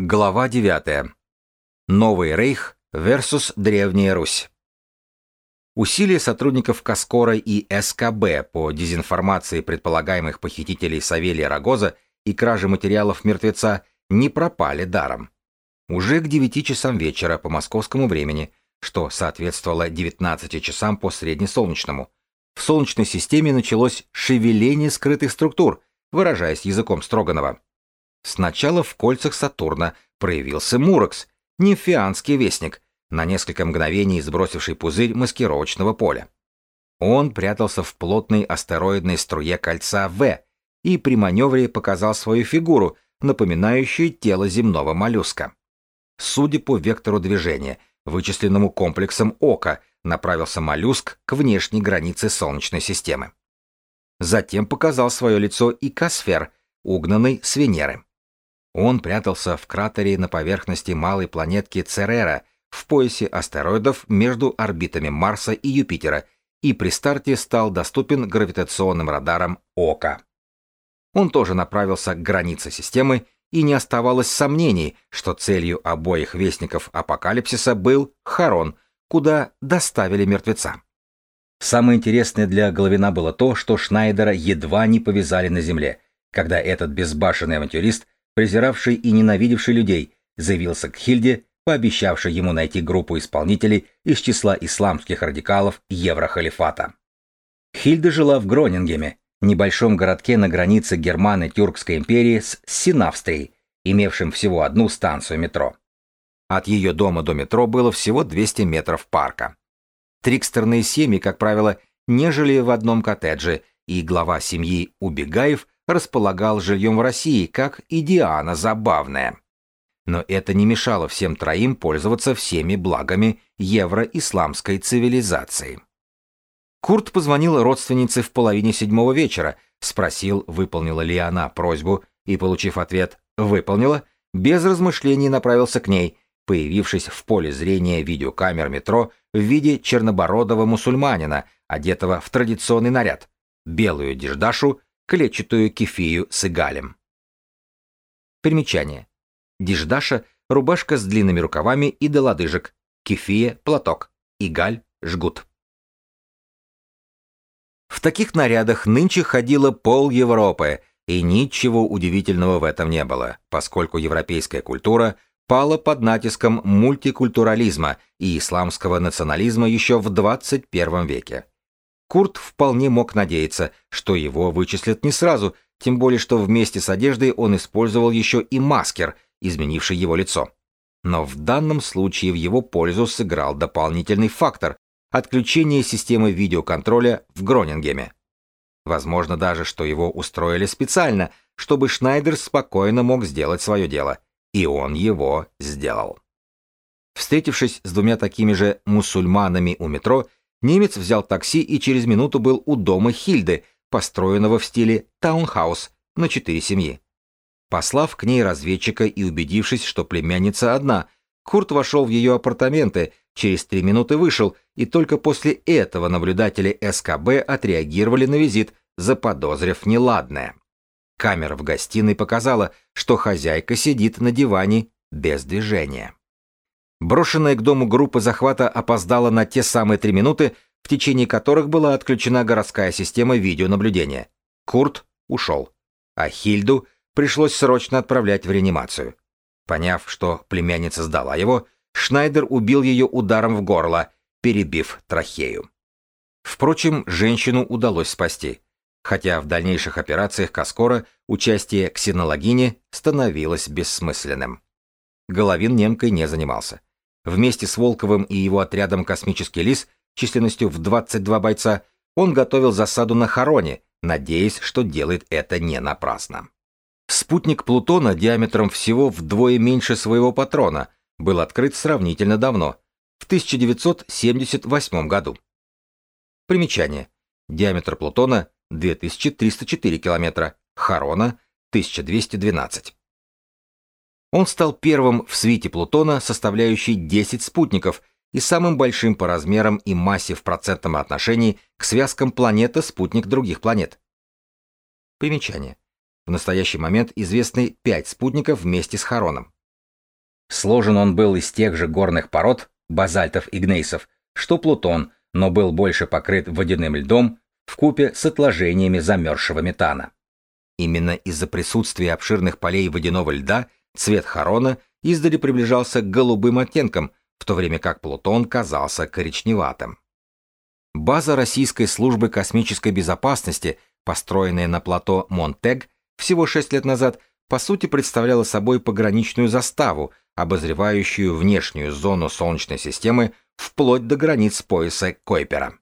Глава 9. Новый рейх versus Древняя Русь. Усилия сотрудников Каскора и СКБ по дезинформации предполагаемых похитителей Савелия Рогоза и краже материалов мертвеца не пропали даром. Уже к 9 часам вечера по московскому времени, что соответствовало 19 часам по среднесолнечному, в Солнечной системе началось шевеление скрытых структур, выражаясь языком Строганова. Сначала в кольцах Сатурна проявился Муракс, нимфианский вестник, на несколько мгновений сбросивший пузырь маскировочного поля. Он прятался в плотной астероидной струе кольца В и при маневре показал свою фигуру, напоминающую тело земного моллюска. Судя по вектору движения, вычисленному комплексом ока, направился моллюск к внешней границе Солнечной системы. Затем показал свое лицо и Косфер, угнанный с Венеры. Он прятался в кратере на поверхности малой планетки Церера в поясе астероидов между орбитами Марса и Юпитера и при старте стал доступен гравитационным радарам Ока. Он тоже направился к границе системы, и не оставалось сомнений, что целью обоих вестников апокалипсиса был Харон, куда доставили мертвеца. Самое интересное для Головина было то, что Шнайдера едва не повязали на земле, когда этот безбашенный авантюрист презиравший и ненавидевший людей, заявился к Хильде, пообещавший ему найти группу исполнителей из числа исламских радикалов Еврохалифата. Хильда жила в Гронингеме, небольшом городке на границе Германо-Тюркской империи с Синавстрией, имевшим всего одну станцию метро. От ее дома до метро было всего 200 метров парка. Трикстерные семьи, как правило, не жили в одном коттедже, и глава семьи Убегаев располагал жильем в России, как и Диана Забавная. Но это не мешало всем троим пользоваться всеми благами евро-исламской цивилизации. Курт позвонил родственнице в половине седьмого вечера, спросил, выполнила ли она просьбу, и, получив ответ «выполнила», без размышлений направился к ней, появившись в поле зрения видеокамер метро в виде чернобородого мусульманина, одетого в традиционный наряд, белую деждашу клетчатую кефию с игалем. Примечание. Диждаша – рубашка с длинными рукавами и до лодыжек, кефия – платок, игаль – жгут. В таких нарядах нынче ходила пол Европы, и ничего удивительного в этом не было, поскольку европейская культура пала под натиском мультикультурализма и исламского национализма еще в 21 веке. Курт вполне мог надеяться, что его вычислят не сразу, тем более что вместе с одеждой он использовал еще и маскер, изменивший его лицо. Но в данном случае в его пользу сыграл дополнительный фактор – отключение системы видеоконтроля в Гронингеме. Возможно даже, что его устроили специально, чтобы Шнайдер спокойно мог сделать свое дело. И он его сделал. Встретившись с двумя такими же мусульманами у метро, Немец взял такси и через минуту был у дома Хильды, построенного в стиле таунхаус на четыре семьи. Послав к ней разведчика и убедившись, что племянница одна, Курт вошел в ее апартаменты, через три минуты вышел, и только после этого наблюдатели СКБ отреагировали на визит, заподозрив неладное. Камера в гостиной показала, что хозяйка сидит на диване без движения. Брошенная к дому группа захвата опоздала на те самые три минуты, в течение которых была отключена городская система видеонаблюдения. Курт ушел, а Хильду пришлось срочно отправлять в реанимацию. Поняв, что племянница сдала его, Шнайдер убил ее ударом в горло, перебив трахею. Впрочем, женщину удалось спасти, хотя в дальнейших операциях Каскора участие ксенологини становилось бессмысленным. Головин немкой не занимался. Вместе с Волковым и его отрядом «Космический лис» численностью в 22 бойца он готовил засаду на Хароне, надеясь, что делает это не напрасно. Спутник Плутона диаметром всего вдвое меньше своего патрона был открыт сравнительно давно, в 1978 году. Примечание. Диаметр Плутона 2304 километра, Харона 1212. Он стал первым в свите Плутона, составляющей 10 спутников, и самым большим по размерам и массе в процентном отношении к связкам планета-спутник других планет. Примечание. В настоящий момент известны 5 спутников вместе с Хароном. Сложен он был из тех же горных пород, базальтов и гнейсов, что Плутон, но был больше покрыт водяным льдом в купе с отложениями замерзшего метана. Именно из-за присутствия обширных полей водяного льда цвет Харона издали приближался к голубым оттенкам, в то время как Плутон казался коричневатым. База Российской службы космической безопасности, построенная на плато Монтег всего 6 лет назад, по сути представляла собой пограничную заставу, обозревающую внешнюю зону Солнечной системы вплоть до границ пояса Койпера.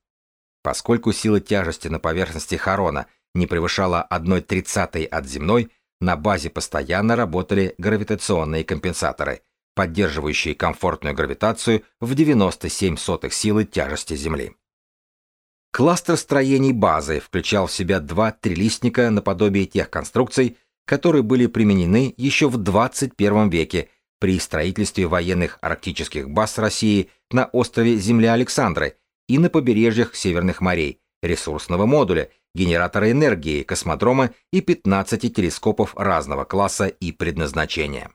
Поскольку сила тяжести на поверхности Харона не превышала 1,30 от земной, на базе постоянно работали гравитационные компенсаторы, поддерживающие комфортную гравитацию в 97 сотых силы тяжести Земли. Кластер строений базы включал в себя два трилистника наподобие тех конструкций, которые были применены еще в 21 веке при строительстве военных арктических баз России на острове Земля Александры и на побережьях Северных морей, ресурсного модуля, генератора энергии, космодрома и 15 телескопов разного класса и предназначения.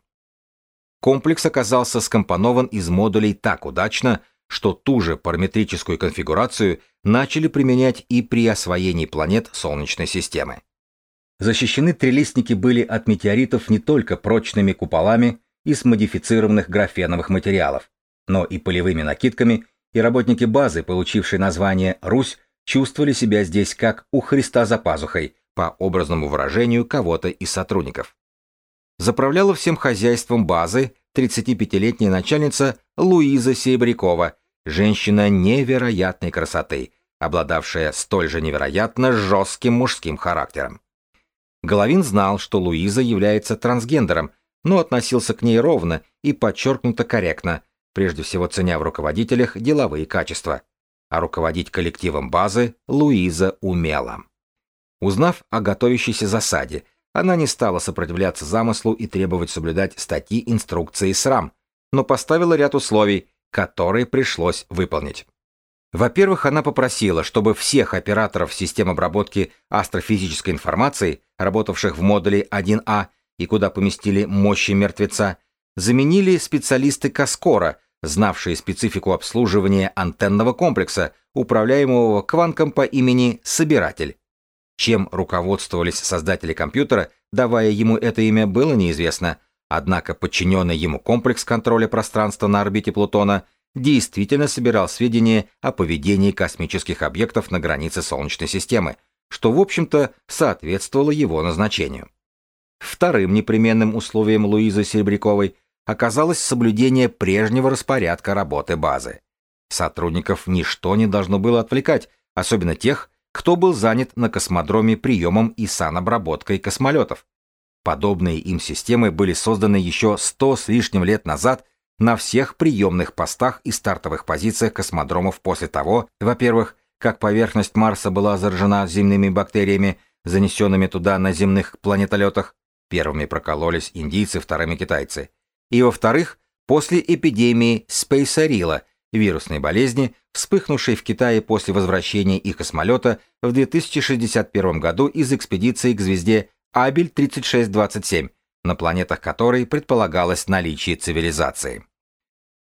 Комплекс оказался скомпонован из модулей так удачно, что ту же параметрическую конфигурацию начали применять и при освоении планет Солнечной системы. Защищены трилистники были от метеоритов не только прочными куполами из модифицированных графеновых материалов, но и полевыми накидками, и работники базы, получившие название «Русь», чувствовали себя здесь как у Христа за пазухой, по образному выражению кого-то из сотрудников. Заправляла всем хозяйством базы 35-летняя начальница Луиза Серебрякова, женщина невероятной красоты, обладавшая столь же невероятно жестким мужским характером. Головин знал, что Луиза является трансгендером, но относился к ней ровно и подчеркнуто корректно, прежде всего ценя в руководителях деловые качества. А руководить коллективом базы Луиза умела. Узнав о готовящейся засаде, она не стала сопротивляться замыслу и требовать соблюдать статьи инструкции СРАМ, но поставила ряд условий, которые пришлось выполнить. Во-первых, она попросила, чтобы всех операторов систем обработки астрофизической информации, работавших в модуле 1А и куда поместили мощи мертвеца, заменили специалисты Каскора, знавшие специфику обслуживания антенного комплекса, управляемого кванком по имени Собиратель. Чем руководствовались создатели компьютера, давая ему это имя, было неизвестно, однако подчиненный ему комплекс контроля пространства на орбите Плутона – действительно собирал сведения о поведении космических объектов на границе Солнечной системы, что, в общем-то, соответствовало его назначению. Вторым непременным условием Луизы Серебряковой оказалось соблюдение прежнего распорядка работы базы. Сотрудников ничто не должно было отвлекать, особенно тех, кто был занят на космодроме приемом и санобработкой космолетов. Подобные им системы были созданы еще сто с лишним лет назад на всех приемных постах и стартовых позициях космодромов после того, во-первых, как поверхность Марса была заражена земными бактериями, занесенными туда на земных планетолетах, первыми прокололись индийцы, вторыми китайцы, и, во-вторых, после эпидемии спейсарила, вирусной болезни, вспыхнувшей в Китае после возвращения их космолета в 2061 году из экспедиции к звезде Абель-3627, на планетах которой предполагалось наличие цивилизации.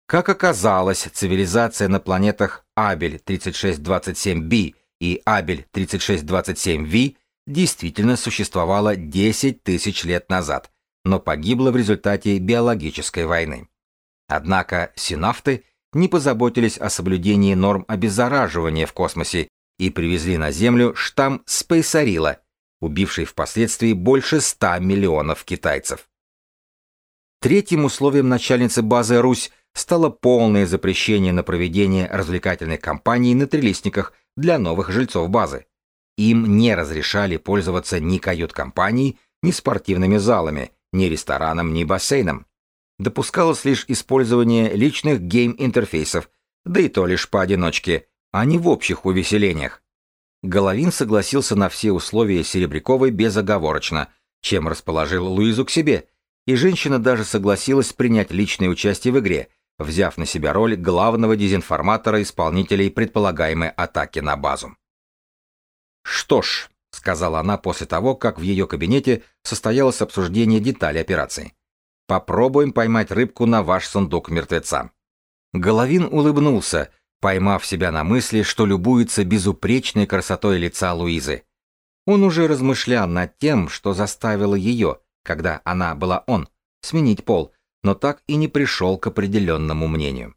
Как оказалось, цивилизация на планетах Абель 3627b и Абель 3627v действительно существовала 10 тысяч лет назад, но погибла в результате биологической войны. Однако синавты не позаботились о соблюдении норм обеззараживания в космосе и привезли на Землю штамм спейсарила, убивший впоследствии больше 100 миллионов китайцев. Третьим условием начальницы базы Русь стало полное запрещение на проведение развлекательных кампаний на трилистниках для новых жильцов базы. Им не разрешали пользоваться ни кают-компанией, ни спортивными залами, ни рестораном, ни бассейном. Допускалось лишь использование личных гейм-интерфейсов, да и то лишь поодиночке, а не в общих увеселениях. Головин согласился на все условия Серебряковой безоговорочно, чем расположил Луизу к себе, и женщина даже согласилась принять личное участие в игре – взяв на себя роль главного дезинформатора исполнителей предполагаемой атаки на базу. «Что ж», — сказала она после того, как в ее кабинете состоялось обсуждение деталей операции, Попробуем поймать рыбку на ваш сундук мертвеца». Головин улыбнулся, поймав себя на мысли, что любуется безупречной красотой лица Луизы. Он уже размышлял над тем, что заставило ее, когда она была он, сменить пол, но так и не пришел к определенному мнению.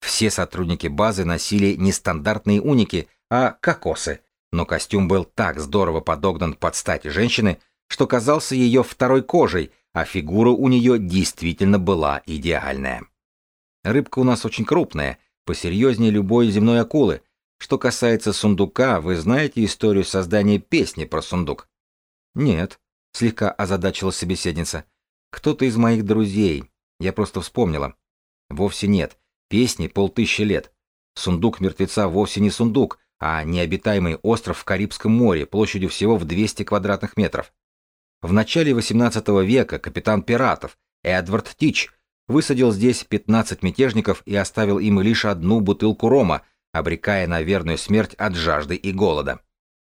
Все сотрудники базы носили не стандартные уники, а кокосы, но костюм был так здорово подогнан под стать женщины, что казался ее второй кожей, а фигура у нее действительно была идеальная. Рыбка у нас очень крупная, посерьезнее любой земной акулы. Что касается сундука, вы знаете историю создания песни про сундук? Нет, слегка озадачила собеседница. Кто-то из моих друзей. Я просто вспомнила. Вовсе нет. Песни полтысячи лет. Сундук мертвеца вовсе не сундук, а необитаемый остров в Карибском море площадью всего в 200 квадратных метров. В начале XVIII века капитан пиратов Эдвард Тич высадил здесь 15 мятежников и оставил им лишь одну бутылку рома, обрекая на верную смерть от жажды и голода.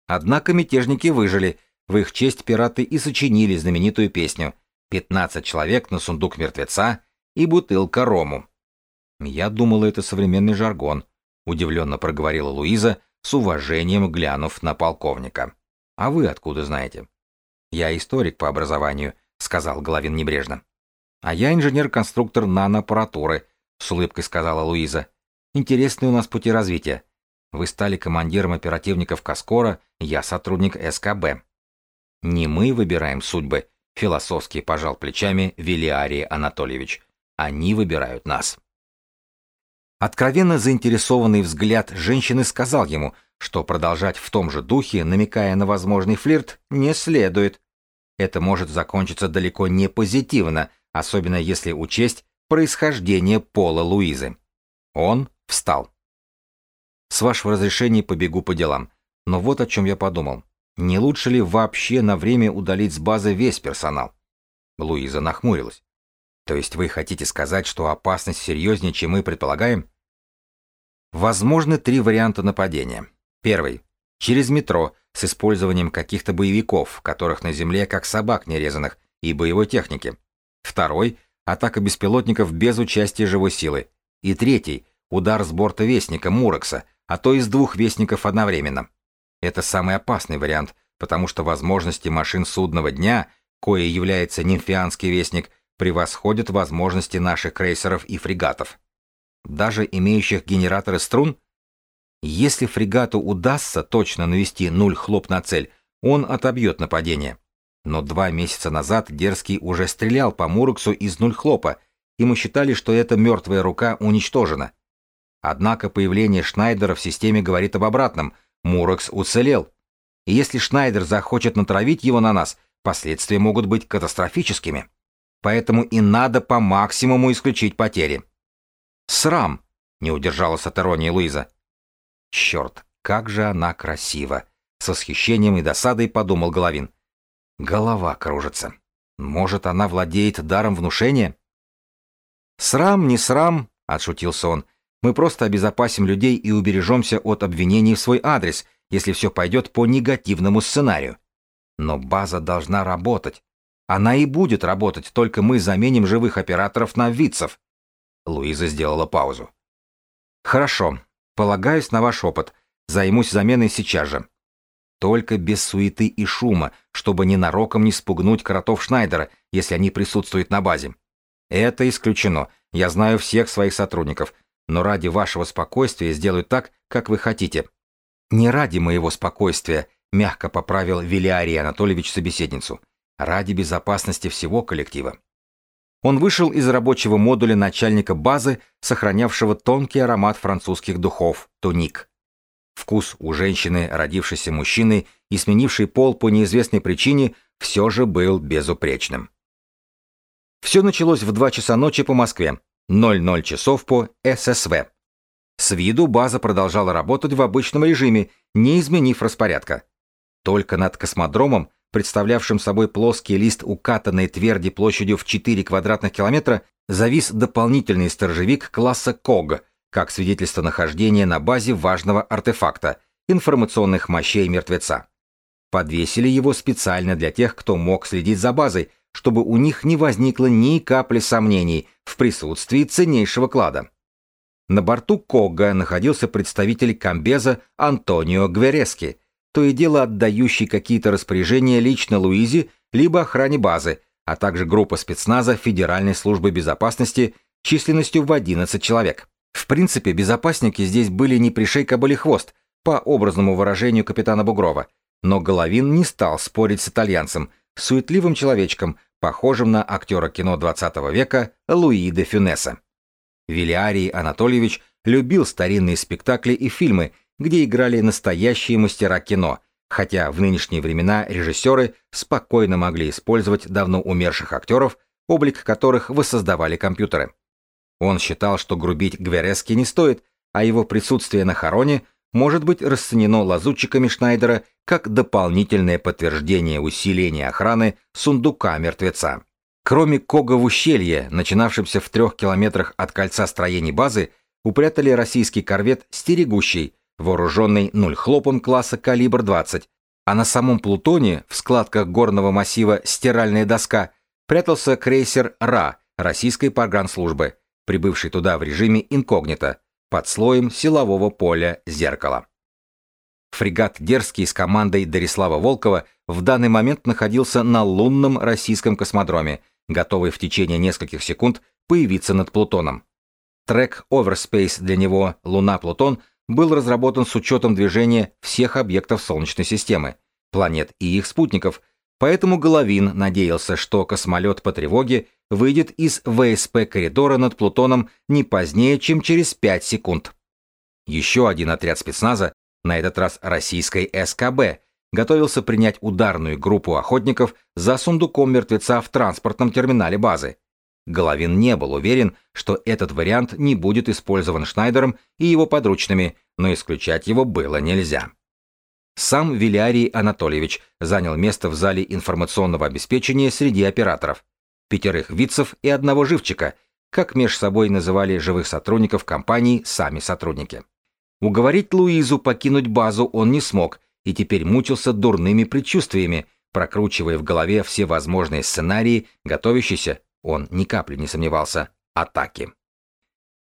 Однако мятежники выжили, в их честь пираты и сочинили знаменитую песню «15 человек на сундук мертвеца и бутылка рому». «Я думала, это современный жаргон», — удивленно проговорила Луиза, с уважением глянув на полковника. «А вы откуда знаете?» «Я историк по образованию», — сказал Головин небрежно. «А я инженер-конструктор наноаппаратуры», — с улыбкой сказала Луиза. «Интересные у нас пути развития. Вы стали командиром оперативников Каскора, я сотрудник СКБ». «Не мы выбираем судьбы», — философски пожал плечами Велиарий Анатольевич. «Они выбирают нас». Откровенно заинтересованный взгляд женщины сказал ему, что продолжать в том же духе, намекая на возможный флирт, не следует. Это может закончиться далеко не позитивно, особенно если учесть происхождение пола Луизы. Он встал. «С вашего разрешения побегу по делам. Но вот о чем я подумал. Не лучше ли вообще на время удалить с базы весь персонал?» Луиза нахмурилась. «То есть вы хотите сказать, что опасность серьезнее, чем мы предполагаем?» Возможны три варианта нападения. Первый. Через метро, с использованием каких-то боевиков, которых на земле как собак нерезанных, и боевой техники. Второй — атака беспилотников без участия живой силы. И третий — удар с борта Вестника, Мурекса, а то и с двух Вестников одновременно. Это самый опасный вариант, потому что возможности машин судного дня, кое является нимфианский Вестник, превосходят возможности наших крейсеров и фрегатов. Даже имеющих генераторы струн? Если фрегату удастся точно навести нуль хлоп на цель, он отобьет нападение. Но два месяца назад Дерзкий уже стрелял по Мурексу из нуль хлопа, и мы считали, что эта мертвая рука уничтожена. Однако появление Шнайдера в системе говорит об обратном. Мурекс уцелел. И если Шнайдер захочет натравить его на нас, последствия могут быть катастрофическими. Поэтому и надо по максимуму исключить потери. «Срам!» — не удержалась от иронии Луиза. «Черт, как же она красива!» — с восхищением и досадой подумал Головин. Голова кружится. Может, она владеет даром внушения? «Срам, не срам», — отшутился он. «Мы просто обезопасим людей и убережемся от обвинений в свой адрес, если все пойдет по негативному сценарию. Но база должна работать. Она и будет работать, только мы заменим живых операторов на вицев». Луиза сделала паузу. «Хорошо. Полагаюсь на ваш опыт. Займусь заменой сейчас же. Только без суеты и шума, чтобы ненароком не спугнуть кротов Шнайдера, если они присутствуют на базе. Это исключено. Я знаю всех своих сотрудников. Но ради вашего спокойствия сделаю так, как вы хотите. Не ради моего спокойствия, мягко поправил Вилиарий Анатольевич собеседницу. Ради безопасности всего коллектива. Он вышел из рабочего модуля начальника базы, сохранявшего тонкий аромат французских духов, туник. Вкус у женщины, родившейся мужчиной и сменившей пол по неизвестной причине, все же был безупречным. Все началось в 2 часа ночи по Москве, 00 часов по ССВ. С виду база продолжала работать в обычном режиме, не изменив распорядка. Только над космодромом, представлявшим собой плоский лист укатанной тверди площадью в 4 квадратных километра, завис дополнительный сторожевик класса КОГ, как свидетельство нахождения на базе важного артефакта – информационных мощей мертвеца. Подвесили его специально для тех, кто мог следить за базой, чтобы у них не возникло ни капли сомнений в присутствии ценнейшего клада. На борту Когга находился представитель Камбеза Антонио Гверески, то и дело отдающий какие-то распоряжения лично Луизе либо охране базы, а также группа спецназа Федеральной службы безопасности численностью в 11 человек. В принципе, безопасники здесь были не пришей кобыли хвост, по образному выражению капитана Бугрова, но Головин не стал спорить с итальянцем, суетливым человечком, похожим на актера кино 20 века Луи де Фюнеса. Вилиарий Анатольевич любил старинные спектакли и фильмы, где играли настоящие мастера кино, хотя в нынешние времена режиссеры спокойно могли использовать давно умерших актеров, облик которых воссоздавали компьютеры. Он считал, что грубить Гверески не стоит, а его присутствие на хороне может быть расценено лазутчиками Шнайдера как дополнительное подтверждение усиления охраны сундука мертвеца. Кроме Кога в ущелье, начинавшемся в трех километрах от кольца строений базы, упрятали российский корвет «Стерегущий», вооруженный хлопом класса калибр 20, а на самом Плутоне, в складках горного массива «Стиральная доска», прятался крейсер «Ра» российской погранслужбы, прибывший туда в режиме инкогнито, под слоем силового поля зеркала. Фрегат «Дерзкий» с командой Дарислава Волкова в данный момент находился на лунном российском космодроме, готовый в течение нескольких секунд появиться над Плутоном. Трек Overspace для него «Луна-Плутон» был разработан с учетом движения всех объектов Солнечной системы, планет и их спутников, поэтому Головин надеялся, что космолет по тревоге выйдет из ВСП-коридора над Плутоном не позднее, чем через 5 секунд. Еще один отряд спецназа, на этот раз российской СКБ, готовился принять ударную группу охотников за сундуком мертвеца в транспортном терминале базы. Головин не был уверен, что этот вариант не будет использован Шнайдером и его подручными, но исключать его было нельзя. Сам Вилярий Анатольевич занял место в зале информационного обеспечения среди операторов пятерых вицев и одного живчика, как меж собой называли живых сотрудников компании сами сотрудники. Уговорить Луизу покинуть базу он не смог и теперь мучился дурными предчувствиями, прокручивая в голове все возможные сценарии, готовящиеся, он ни капли не сомневался, атаки.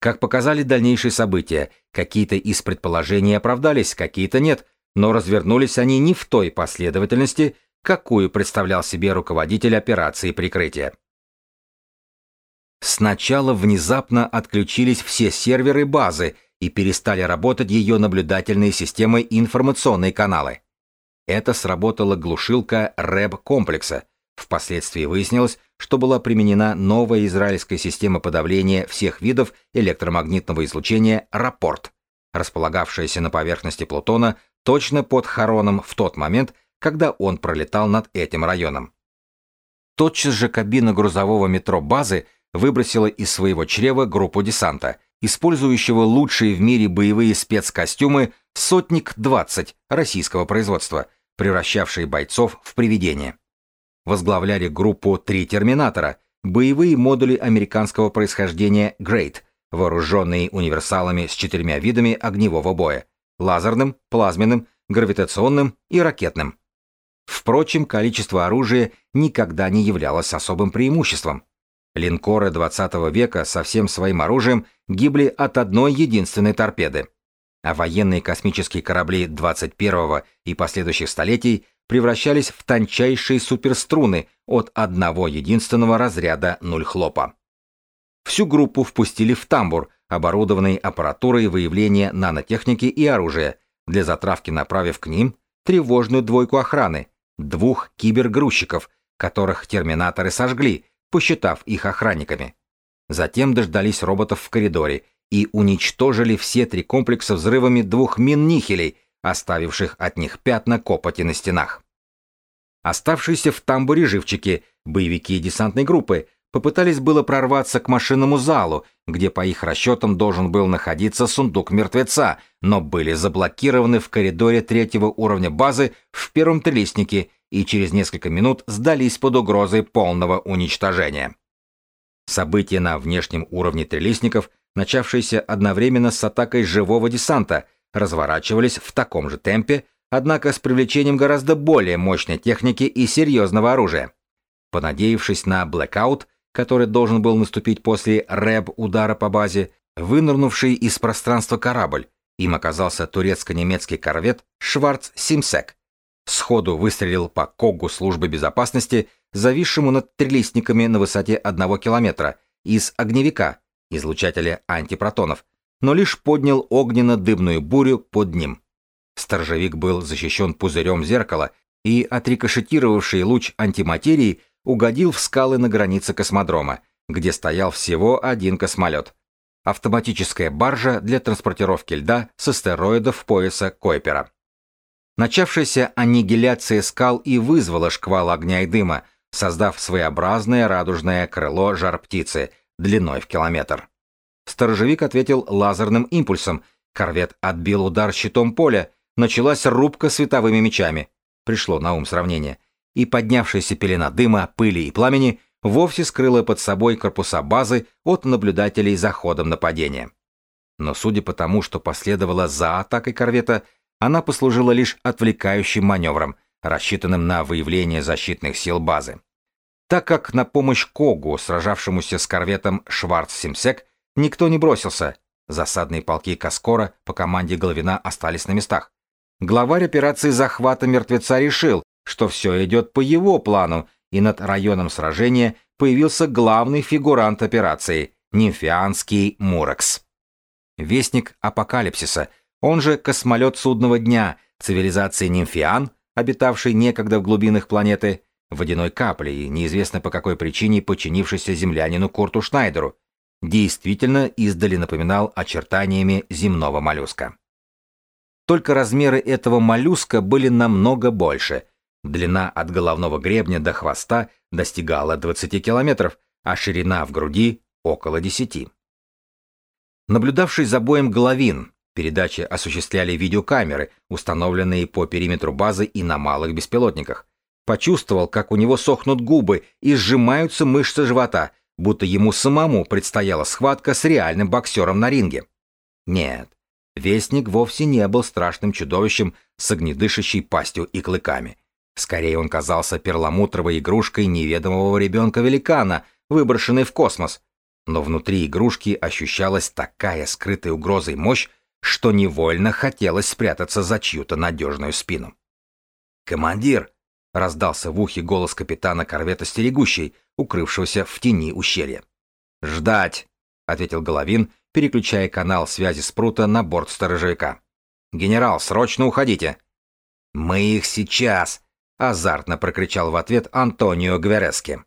Как показали дальнейшие события, какие-то из предположений оправдались, какие-то нет, но развернулись они не в той последовательности, какую представлял себе руководитель операции прикрытия. Сначала внезапно отключились все серверы базы и перестали работать ее наблюдательные системы и информационные каналы. Это сработала глушилка РЭБ-комплекса. Впоследствии выяснилось, что была применена новая израильская система подавления всех видов электромагнитного излучения «Рапорт», располагавшаяся на поверхности Плутона точно под Хароном в тот момент, когда он пролетал над этим районом. Тотчас же кабина грузового метро базы выбросила из своего чрева группу десанта, использующего лучшие в мире боевые спецкостюмы «Сотник-20» российского производства, превращавшие бойцов в привидения. Возглавляли группу «Три Терминатора», боевые модули американского происхождения «Грейт», вооруженные универсалами с четырьмя видами огневого боя – лазерным, плазменным, гравитационным и ракетным. Впрочем, количество оружия никогда не являлось особым преимуществом. Линкоры 20 века со всем своим оружием гибли от одной единственной торпеды. А военные космические корабли 21 и последующих столетий превращались в тончайшие суперструны от одного единственного разряда нуль хлопа. Всю группу впустили в тамбур, оборудованный аппаратурой выявления нанотехники и оружия, для затравки направив к ним тревожную двойку охраны, двух кибергрузчиков, которых терминаторы сожгли, посчитав их охранниками. Затем дождались роботов в коридоре и уничтожили все три комплекса взрывами двух мин-нихелей, оставивших от них пятна копоти на стенах. Оставшиеся в тамбуре живчики, боевики десантной группы, попытались было прорваться к машинному залу, где по их расчетам должен был находиться сундук мертвеца, но были заблокированы в коридоре третьего уровня базы в первом трелистнике и через несколько минут сдались под угрозой полного уничтожения. События на внешнем уровне трелистников, начавшиеся одновременно с атакой живого десанта, разворачивались в таком же темпе, однако с привлечением гораздо более мощной техники и серьезного оружия. Понадеявшись на блэкаут, который должен был наступить после рэб-удара по базе, вынырнувший из пространства корабль, им оказался турецко-немецкий корвет «Шварц Симсек». Сходу выстрелил по Когу службы безопасности, зависшему над трелистниками на высоте одного километра, из огневика, излучателя антипротонов, но лишь поднял огненно-дымную бурю под ним. Сторожевик был защищен пузырем зеркала, и отрикошетировавший луч антиматерии угодил в скалы на границе космодрома, где стоял всего один космолет. Автоматическая баржа для транспортировки льда с астероидов пояса Койпера. Начавшаяся аннигиляция скал и вызвала шквал огня и дыма, создав своеобразное радужное крыло жар-птицы длиной в километр. Сторожевик ответил лазерным импульсом, корвет отбил удар щитом поля, началась рубка световыми мечами. Пришло на ум сравнение. И поднявшаяся пелена дыма, пыли и пламени вовсе скрыла под собой корпуса базы от наблюдателей за ходом нападения. Но судя по тому, что последовало за атакой корвета, она послужила лишь отвлекающим маневром, рассчитанным на выявление защитных сил базы. Так как на помощь Когу, сражавшемуся с корветом Шварц-Симсек, никто не бросился, засадные полки Каскора по команде Головина остались на местах. Главарь операции захвата мертвеца решил, что все идет по его плану, и над районом сражения появился главный фигурант операции – нимфианский Муракс. Вестник апокалипсиса – он же космолет судного дня цивилизации нимфиан, обитавшей некогда в глубинах планеты, водяной каплей, неизвестно по какой причине подчинившийся землянину Курту Шнайдеру, действительно издали напоминал очертаниями земного моллюска. Только размеры этого моллюска были намного больше. Длина от головного гребня до хвоста достигала 20 километров, а ширина в груди — около 10. Наблюдавший за боем Головин, Передачи осуществляли видеокамеры, установленные по периметру базы и на малых беспилотниках. Почувствовал, как у него сохнут губы и сжимаются мышцы живота, будто ему самому предстояла схватка с реальным боксером на ринге. Нет, Вестник вовсе не был страшным чудовищем с огнедышащей пастью и клыками. Скорее он казался перламутровой игрушкой неведомого ребенка-великана, выброшенной в космос. Но внутри игрушки ощущалась такая скрытая угрозой мощь, что невольно хотелось спрятаться за чью-то надежную спину. «Командир!» — раздался в ухе голос капитана корвета стерегущей, укрывшегося в тени ущелья. «Ждать!» — ответил Головин, переключая канал связи спрута на борт сторожевика. «Генерал, срочно уходите!» «Мы их сейчас!» — азартно прокричал в ответ Антонио Гверески.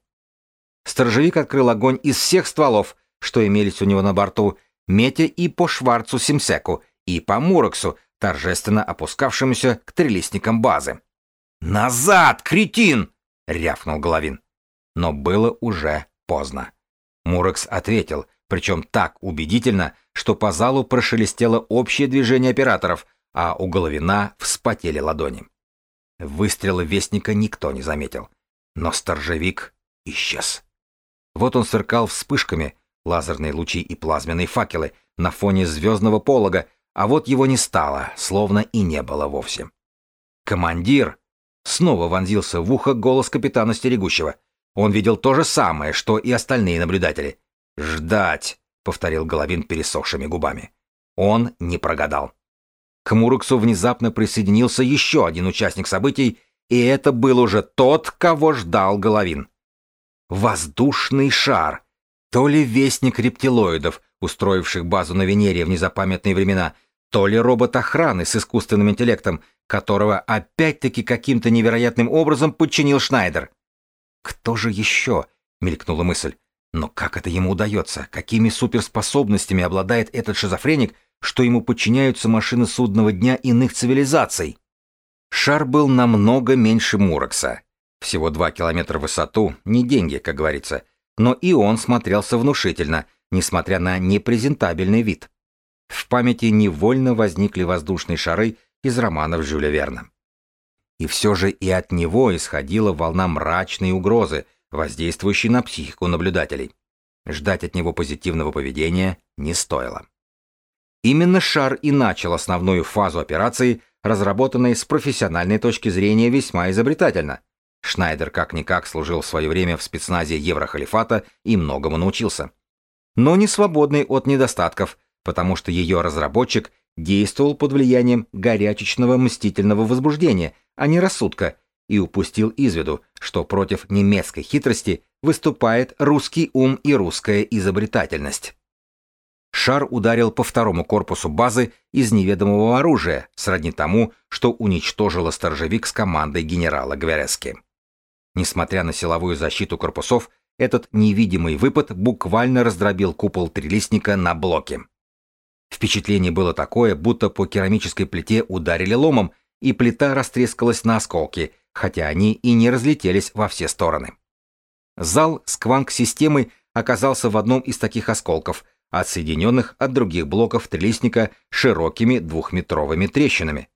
Сторожевик открыл огонь из всех стволов, что имелись у него на борту, метя и по Шварцу Симсеку, и по Муроксу, торжественно опускавшемуся к трелистникам базы. «Назад, кретин!» — рявкнул Головин. Но было уже поздно. Мурокс ответил, причем так убедительно, что по залу прошелестело общее движение операторов, а у Головина вспотели ладони. Выстрелы Вестника никто не заметил. Но сторожевик исчез. Вот он сверкал вспышками, лазерные лучи и плазменные факелы, на фоне звездного полога, а вот его не стало, словно и не было вовсе. «Командир!» Снова вонзился в ухо голос капитана Стерегущего. Он видел то же самое, что и остальные наблюдатели. «Ждать!» — повторил Головин пересохшими губами. Он не прогадал. К Муруксу внезапно присоединился еще один участник событий, и это был уже тот, кого ждал Головин. Воздушный шар. То ли вестник рептилоидов, устроивших базу на Венере в незапамятные времена, то ли робот охраны с искусственным интеллектом, которого опять-таки каким-то невероятным образом подчинил Шнайдер. «Кто же еще?» — мелькнула мысль. «Но как это ему удается? Какими суперспособностями обладает этот шизофреник, что ему подчиняются машины судного дня иных цивилизаций?» Шар был намного меньше Муракса. Всего два километра в высоту, не деньги, как говорится. Но и он смотрелся внушительно — несмотря на непрезентабельный вид. В памяти невольно возникли воздушные шары из романов Жюля Верна. И все же и от него исходила волна мрачной угрозы, воздействующей на психику наблюдателей. Ждать от него позитивного поведения не стоило. Именно шар и начал основную фазу операции, разработанной с профессиональной точки зрения весьма изобретательно. Шнайдер как-никак служил в свое время в спецназе Еврохалифата и многому научился. Но не свободный от недостатков, потому что ее разработчик действовал под влиянием горячечного мстительного возбуждения, а не рассудка, и упустил из виду, что против немецкой хитрости выступает русский ум и русская изобретательность. Шар ударил по второму корпусу базы из неведомого оружия, сродни тому, что уничтожило сторожевик с командой генерала Гверески. Несмотря на силовую защиту корпусов, этот невидимый выпад буквально раздробил купол трилистника на блоки. Впечатление было такое, будто по керамической плите ударили ломом, и плита растрескалась на осколки, хотя они и не разлетелись во все стороны. Зал с кванг-системой оказался в одном из таких осколков, отсоединенных от других блоков трилистника широкими двухметровыми трещинами.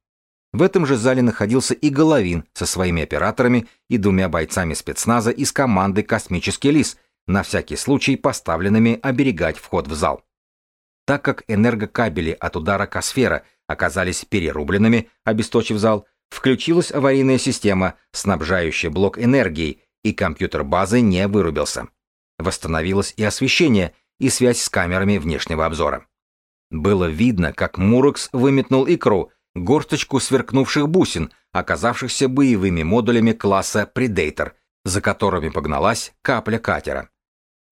В этом же зале находился и Головин со своими операторами и двумя бойцами спецназа из команды «Космический лис», на всякий случай поставленными оберегать вход в зал. Так как энергокабели от удара Косфера оказались перерубленными, обесточив зал, включилась аварийная система, снабжающая блок энергией, и компьютер базы не вырубился. Восстановилось и освещение, и связь с камерами внешнего обзора. Было видно, как Мурекс выметнул икру, горсточку сверкнувших бусин, оказавшихся боевыми модулями класса Predator, за которыми погналась капля катера.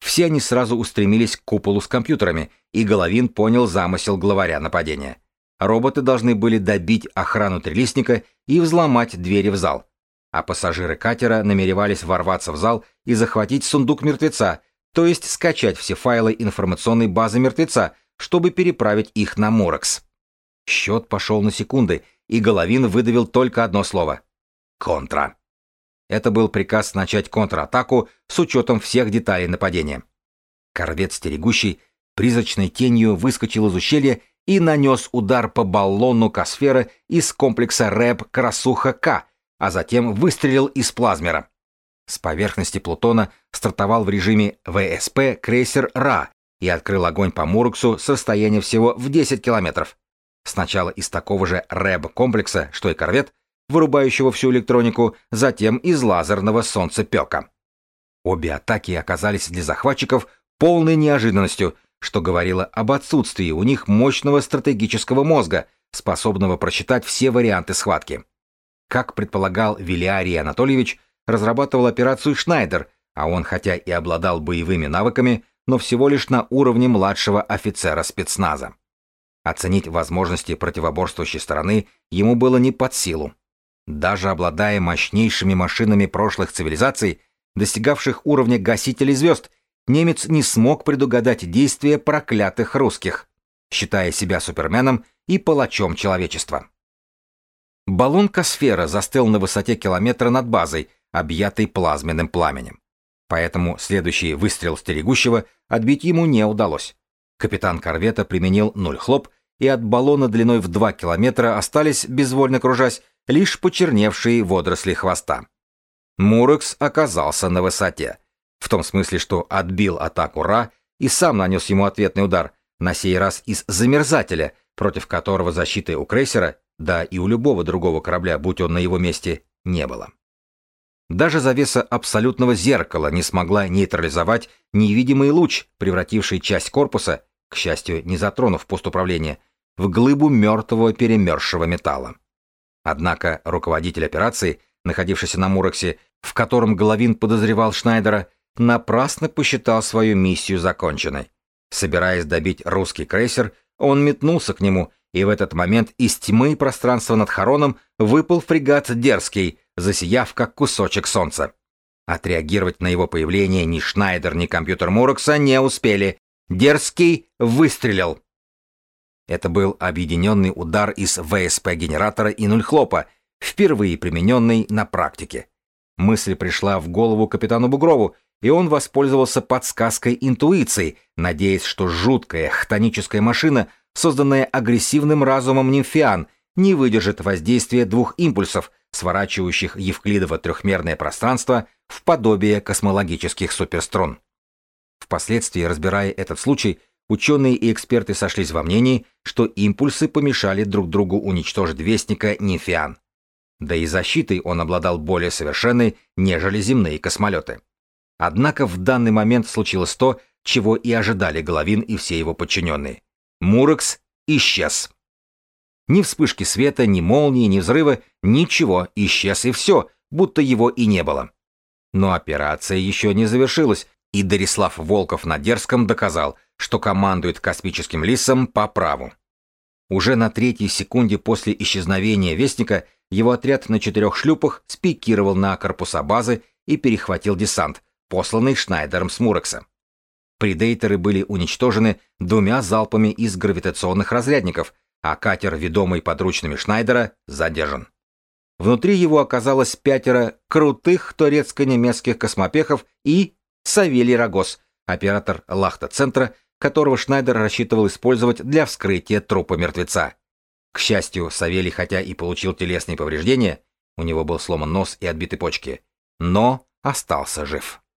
Все они сразу устремились к куполу с компьютерами, и Головин понял замысел главаря нападения. Роботы должны были добить охрану трилистника и взломать двери в зал, а пассажиры катера намеревались ворваться в зал и захватить сундук мертвеца, то есть скачать все файлы информационной базы мертвеца, чтобы переправить их на Морекс. Счет пошел на секунды, и Головин выдавил только одно слово — «Контра». Это был приказ начать контратаку с учетом всех деталей нападения. Корвет стерегущий призрачной тенью выскочил из ущелья и нанес удар по баллону Косфера из комплекса РЭП «Красуха-К», а затем выстрелил из плазмера. С поверхности Плутона стартовал в режиме ВСП крейсер «Ра» и открыл огонь по Муруксу с расстояния всего в 10 километров. Сначала из такого же РЭБ-комплекса, что и корвет, вырубающего всю электронику, затем из лазерного солнцепека. Обе атаки оказались для захватчиков полной неожиданностью, что говорило об отсутствии у них мощного стратегического мозга, способного просчитать все варианты схватки. Как предполагал Вилиарий Анатольевич, разрабатывал операцию Шнайдер, а он хотя и обладал боевыми навыками, но всего лишь на уровне младшего офицера спецназа. Оценить возможности противоборствующей стороны ему было не под силу. Даже обладая мощнейшими машинами прошлых цивилизаций, достигавших уровня гасителей звезд, немец не смог предугадать действия проклятых русских, считая себя суперменом и палачом человечества. Баллон Косфера застыл на высоте километра над базой, объятой плазменным пламенем. Поэтому следующий выстрел стерегущего отбить ему не удалось. Капитан корвета применил нуль хлоп, и от баллона длиной в 2 километра остались, безвольно кружась, лишь почерневшие водоросли хвоста. Мурекс оказался на высоте. В том смысле, что отбил атаку Ра и сам нанес ему ответный удар, на сей раз из замерзателя, против которого защиты у крейсера да и у любого другого корабля, будь он на его месте, не было. Даже завеса абсолютного зеркала не смогла нейтрализовать невидимый луч, превративший часть корпуса, к счастью, не затронув пост управления, в глыбу мертвого перемерзшего металла. Однако руководитель операции, находившийся на Мурексе, в котором Головин подозревал Шнайдера, напрасно посчитал свою миссию законченной. Собираясь добить русский крейсер, он метнулся к нему и в этот момент из тьмы пространства над Хароном выпал фрегат Дерзкий, засияв как кусочек солнца. Отреагировать на его появление ни Шнайдер, ни компьютер Мурокса не успели. Дерзкий выстрелил. Это был объединенный удар из ВСП-генератора и нульхлопа, впервые примененный на практике. Мысль пришла в голову капитану Бугрову, и он воспользовался подсказкой интуиции, надеясь, что жуткая хтоническая машина созданная агрессивным разумом нимфиан, не выдержит воздействия двух импульсов, сворачивающих Евклидово трехмерное пространство в подобие космологических суперструн. Впоследствии, разбирая этот случай, ученые и эксперты сошлись во мнении, что импульсы помешали друг другу уничтожить вестника нимфиан. Да и защитой он обладал более совершенной, нежели земные космолеты. Однако в данный момент случилось то, чего и ожидали Головин и все его подчиненные. Мурекс исчез. Ни вспышки света, ни молнии, ни взрыва, ничего, исчез и все, будто его и не было. Но операция еще не завершилась, и Дарислав Волков на Дерзком доказал, что командует космическим лисом по праву. Уже на третьей секунде после исчезновения Вестника его отряд на четырех шлюпах спикировал на корпуса базы и перехватил десант, посланный Шнайдером с Мурекса. Предейторы были уничтожены двумя залпами из гравитационных разрядников, а катер, ведомый подручными Шнайдера, задержан. Внутри его оказалось пятеро крутых турецко-немецких космопехов и Савелий Рогос, оператор Лахта-центра, которого Шнайдер рассчитывал использовать для вскрытия трупа мертвеца. К счастью, Савелий хотя и получил телесные повреждения, у него был сломан нос и отбиты почки, но остался жив.